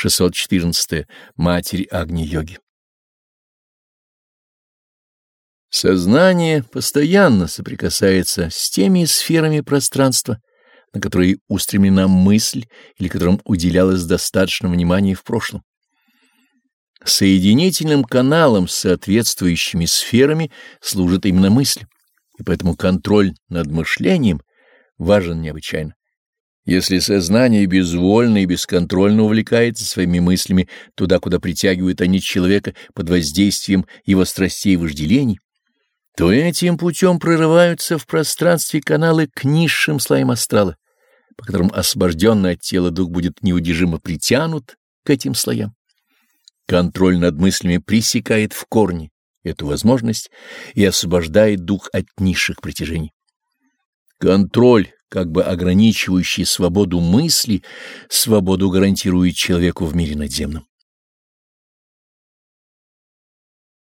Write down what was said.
614. Матерь Агни-йоги. Сознание постоянно соприкасается с теми сферами пространства, на которые устремлена мысль или которым уделялось достаточно внимания в прошлом. Соединительным каналом с соответствующими сферами служит именно мысль, и поэтому контроль над мышлением важен необычайно. Если сознание безвольно и бесконтрольно увлекается своими мыслями туда, куда притягивают они человека под воздействием его страстей и вожделений, то этим путем прорываются в пространстве каналы к низшим слоям астрала, по которым освобожденный от тела дух будет неудержимо притянут к этим слоям. Контроль над мыслями пресекает в корне эту возможность и освобождает дух от низших притяжений. Контроль, как бы ограничивающий свободу мысли, свободу гарантирует человеку в мире надземном.